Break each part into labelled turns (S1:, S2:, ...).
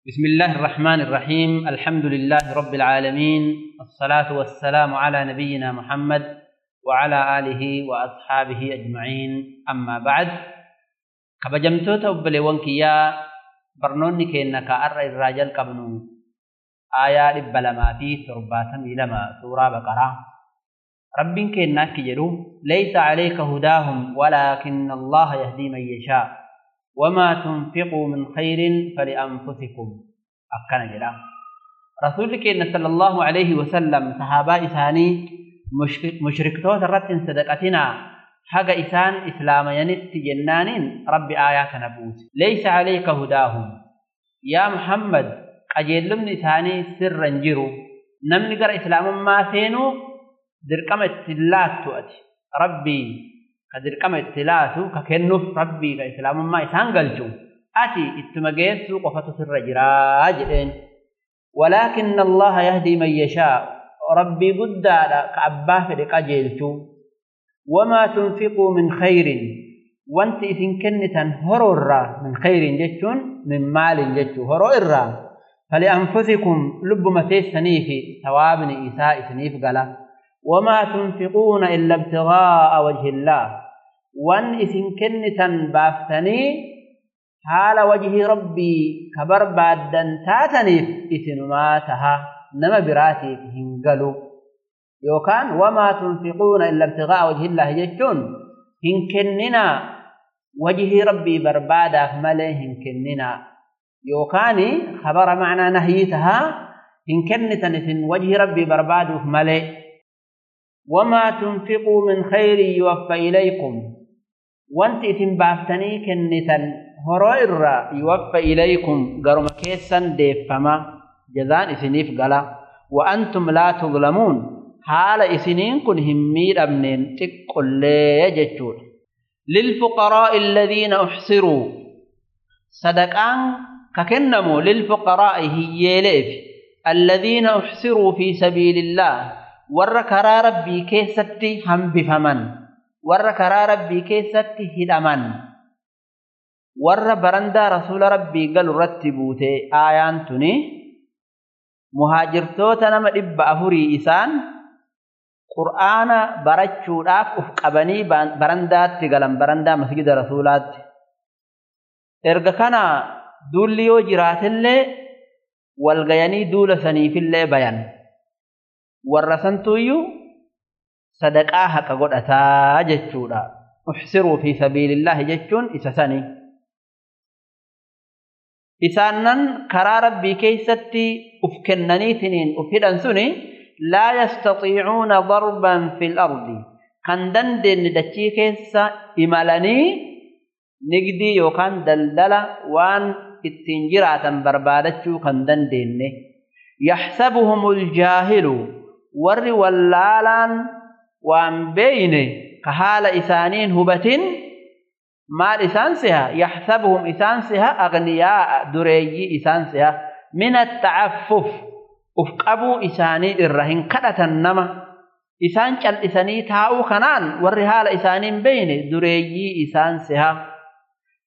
S1: بسم الله الرحمن الرحيم. الحمد لله رب العالمين. الصلاة والسلام على نبينا محمد وعلى آله وأصحابه أجمعين. أما بعد كبجمتوت أبلي وانكيا برنوني كينك أرى الراجل قبنو آيات بلما في ترباتم لما سورة بقرة. رب كينك يجرو ليس عليك هداهم ولكن الله يهدي من يشاء. وما تنفقوا من خير فلأنفسكم أكنا جلا. رسول كينا صلى الله عليه وسلم صحابة إساني مشرك توت رت صدقتنا. حق إسان إسلام ينت جنان رب آيات نبوس ليس عليك هداهم. يا محمد أجل من إساني جرو. نمني قرأ إسلام ما سينو درقمت الله تؤتي قدر كما اتلاسو ككنف ربي كإسلام ما إسان قلتو أتي اتمقيتو قفتو سر ولكن الله يهدي من يشاء. ربي قدالا كأباه فرق جيلتو وما تنفقوا من خير. وانت إذن كنتا هروا من خير جيتو من مال جيتو هروا فلأنفسكم لبما متيس سنيفي. ثوابني إيساء سنيف قلت وما تنفقون إلا ابتغاء وجه الله. وان إسن كنتن بافتني حال وجه ربي كبر بادن تاتنيف إسن ما تها نما براتي هنقلوا يوكان وما تنفقون إلا ابتغاء وجه الله جتون هن كننا وجه ربي بربادا ملي هن كننا. يوكان خبر معنى نهيتها هن كنتن إسن وجه ربي بربادو ملي وما تنفقوا من خير يوفى إليكم. وانت إثم بافتني كنتا هرائر يوفى إليكم. قرم كيسا ديفما جزان إسنيف قلا وأنتم لا تظلمون. حال إسنين كن همير أبنين تقل لي جتشور للفقراء الذين أحصروا. صدقان ككنموا للفقراء هي ليف الذين أحصروا في سبيل الله. Warra karaa rabbii keessatti hambifaman. Warra karaa rabbii keessatti hidhaman. Warra barandaa rasuula rabbii galu irratti buute aayaan tuni muhaajirtoota nama dhibba afurii isaan qur'aana barachuudhaaf uf qabanii barandaatti galan barandaa masgida rasuulaatti. Erga kana duulli yoo jiraatillee walgayanii duula saniifillee bayan warra santuuyyuu sadaqaa haqa godhataa jechuudha. Uxsiruu fi sabiilillaahi jechuun isa sani. Isaannan karaa rabbii keeysatti uf kennaniitiniin uf hidhan suni laa yastatiicuuna darban fi lardi kan dandeenye dachii keessa imalanii nigdii yookaan daldala waan ittiin jiraatan barbaadachuu kan dandeenye. Yaxsabuhum ljaahilu ور واللالان وان بين كهال إثانين هبتين ما إثانسها يحسبهم إثانسها أغنياء دريي إثانسها من التعفف أَبُو إثاني الرهن قدة تنما إثان كان إثاني تاو خنان ورهال إثانين بين دريي إثانسها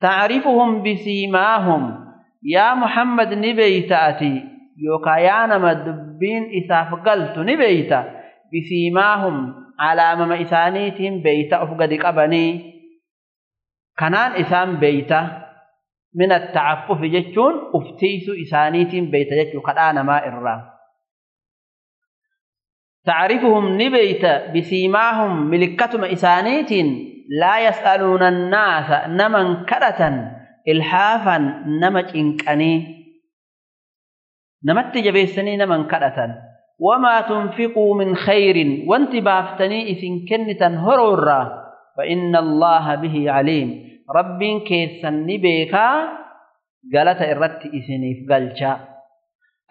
S1: تعرفهم بسيماهم يا محمد نبي تأتي ati yookaa yaa nama dubbiin isaaf galtu ni beeyta bisiimaahum alaamama isaaniitiin beeyta of gadi qabanii kanaan isaan beeyta min attacaffufi jechuun uftiisu isaaniitiin beeyta jechuu kadhaa namaa irraa. Ni beeyta bisiimaahum milikkatuma isaaniitiin laa yas'aluuna annaasa naman kadhatan ilhaafan nama cinqanii namatti jabeessanii naman kadhatan wamaa tunfiquu min khayrin wanti baaftanii isin kennitan horoorraa فإن الله به عليم. رب كيسن بيكا قالت الرت إسنيف قلشا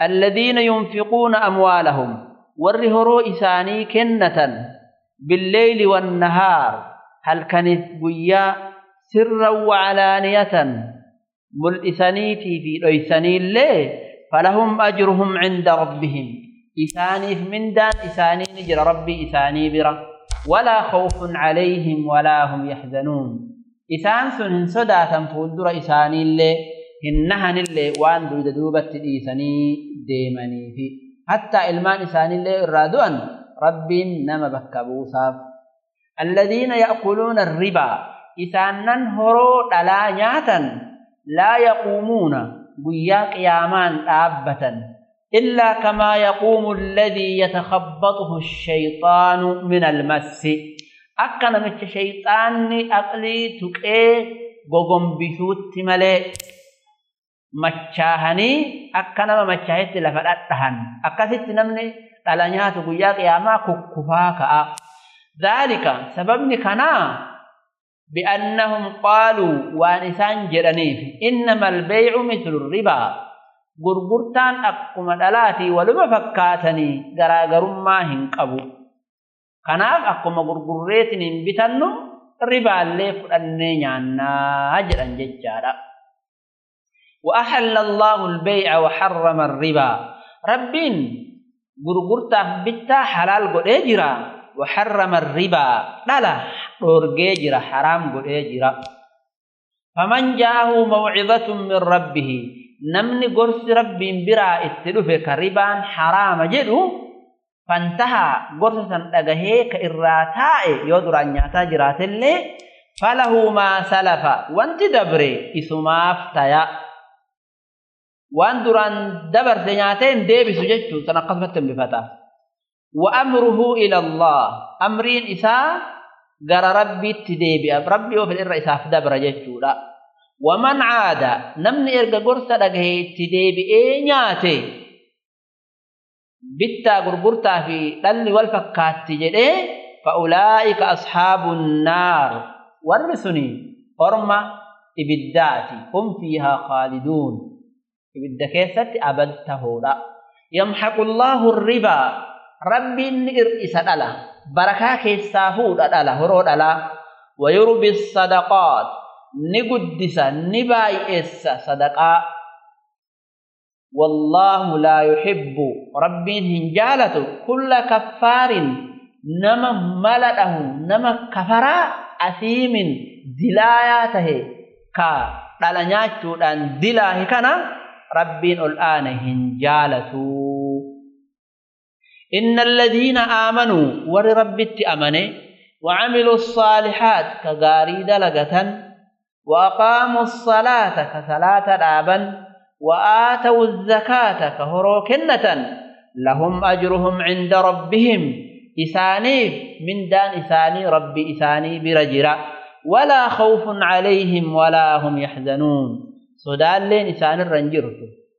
S1: الذين ينفقون أموالهم ورهرو إساني كنة بالليل والنهار هل كانت قيا سرا وعلانية؟ ملئسانيتي في ليساني الليل. فلهم أجرهم عند ربهم. إثاني من دان إثاني نجر ربي إثاني برا. ولا خوف عليهم ولا هم يحزنون. إثان ثن سدا تنفذر إثاني اللي هنهن اللي وان دويد دوبت إثاني ديماني في. حتى إلمان إثاني اللي إرادوان ربي نما بكبوصاف الذين يأكلون الربا إثانا هرو لا نياتا لا يقومون. بياك يا مان عبة إلا كما يقوم الذي يتخبطه الشيطان من المس أكنا مش شيطاني أقلي تك إيه جوجم بيسوت ملأ مشاهني أكنا ما مشاهت لفرتهن أكثت نمني تلانيها تقول يا قيامك كفاك ذلك سببني كنا بأنهم قالوا وانسان جرنيف إنما البيع مثل الربا. غرغرتان أقوم الألاتي ولما فكاتني قراغر ما هنقبوا خناف أقوم قرقريتني بتنو الربا الليف أني عنا أجرا ججارا. وأحل الله البيع وحرم الربا. ربين غرغرتان بيتا حلال قد وحرم الربا. لا لا dhorgee jira haraam godhee jira. Faman jaahu mawcidatun min rabbihi namni gorsi rabbiin biraa itti dhufe ka ribaan haraama jedhu fantahaa gorsa san dhagahee ka irraa taa'e yoo duraan nyaataa jiraatellee falahu maa salafa wanti dabre isumaaf taya. Waan duraan dabarse nyaateen deebisu jechuun san akkasumatti hin bifata wa amruhu ila allah amriin isaa غرى ربي تدي بي ربي هو في الرئيس افدا برججولا ومن عاد نمن ارغ غرس دغه تدي بي اينياتي بيتا غربرتا في دل والفكات جدي فاولئك اصحاب النار ورسني فرما ابداتي هم فيها خالدون ابدكيست ابد تهورا يمحق الله الربا rabbiin ir'isa dhala barakaa keessaa fuudha dhala horoo dhala wayurbi sadaqaat ni guddisa ni baay'eessa sadaqaa rabbiin hin jaalatu kulla kaffaarin nama mala dhahu nama kafaraa asiimin dilaayaa tahe ka dhala nyaachuudhaan dilaahi kana ربين الآن هنجالتو إن الذين آمنوا ور ربت أمني وعملوا الصالحات كغاري دلغة وأقاموا الصلاة كصلاة دابا وآتوا الزكاة كهرو كنة لهم أجرهم عند ربهم إساني من دان إساني ربي إساني برجرة ولا خوف عليهم ولا هم يحزنون. sodaalleen isaan irra hin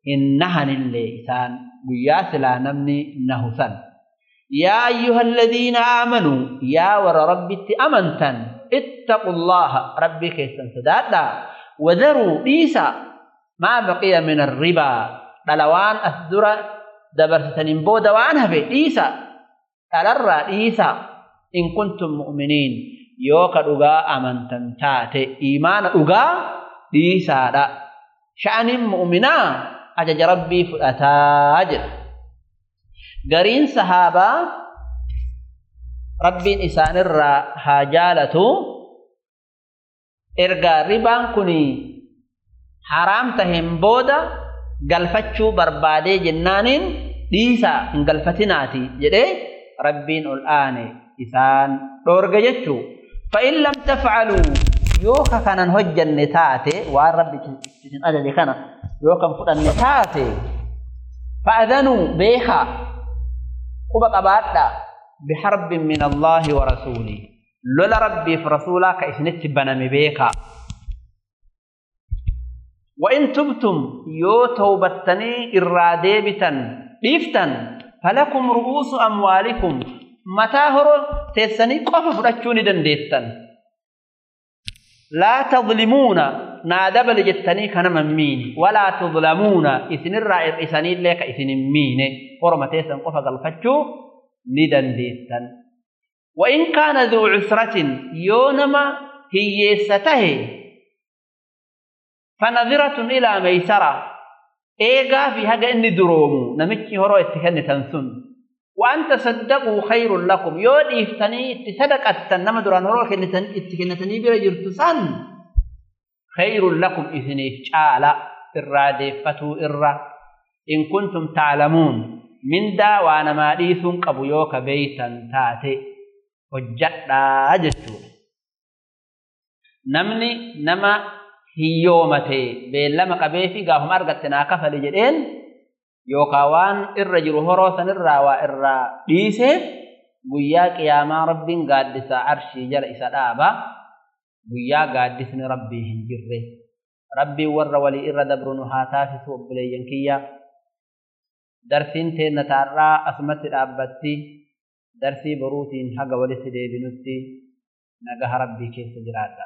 S1: إنهن الليتان وياثلا نمني نهثن يا أيها الذين آمنوا يا ور ربك أمنتا اتقوا الله. ربك استنسدادا وذروا ليسا ما بقي من الربا. دلوان أثدر. دبرتتن انبو دوانها في ليسا ألرى ليسا إن كنتم مؤمنين. يوكا أغا أمنتا تاتي. إيمان أغا ليسا لا شأن مؤمنا. Ajaja rabbii fudhataa jira gariin sahaabaa rabbiin isaanirraa haa jaalatu erga ribaan kun haraam taheen booda galfachuu barbaadee jennaaniin dhiisaa hin galfatinaati jedhee rabbiin ol aane isaan dhoorge jechuu fa'in lam tafcaluu yoo ka kanan hojjanne taate waan rabbi isin ajaje kana yoo kan fudhanne taate fa'adanuu beekaa quba qabaadha biharbin min allaahi wa rasuulii lola rabbiif rasuulaa ka isinitti baname beekaa وإن تبتم يو توبتني إرادي بتن ديفتن فلكم رؤوس أموالكم متى هرو تسني قف فرچوني دنديتن لا تظلمون نادبل جتني كان ممين ولا تظلمون. إثن الرائر إثني لك إثن مين؟ قرمة تسن قف قلفتشو ندنديتن وإن كان ذو عسرة يونما هي سته فنظرة إلى ميسرة. إيغا في حاجة إني درومو. نمتشي هرو اتكني تنسن وأن تصدقوا خير لكم. يود إفتني تصدق أتنما دران هرو اتكني جرتسان khayrun lakum isiniif caala irraa deeffatuu irra in kuntum taalamuun mindaa waa namaa dhiisuun qabu yoo ka beeytan taate hojjadhaa jechuudha. Namni nama hiyyoomatee beellama qabeefi gaafuma argatte naa kafale jedheen yookaan waan irra jiru horoo sanirraa waa irraa dhiiseef guyyaa qiyaamaa rabbiin gaaddisaa arshii jala isa dhaabaa. Rabbii hin jirre rabbiin warra walii irra dabru nu haa taasisu obboleeyyan kiyya darsiin teenna taarraa asumatti dhaabbatti darsii boruutiin haga walitti deebinutti nagaha rabbii keessa jiraadha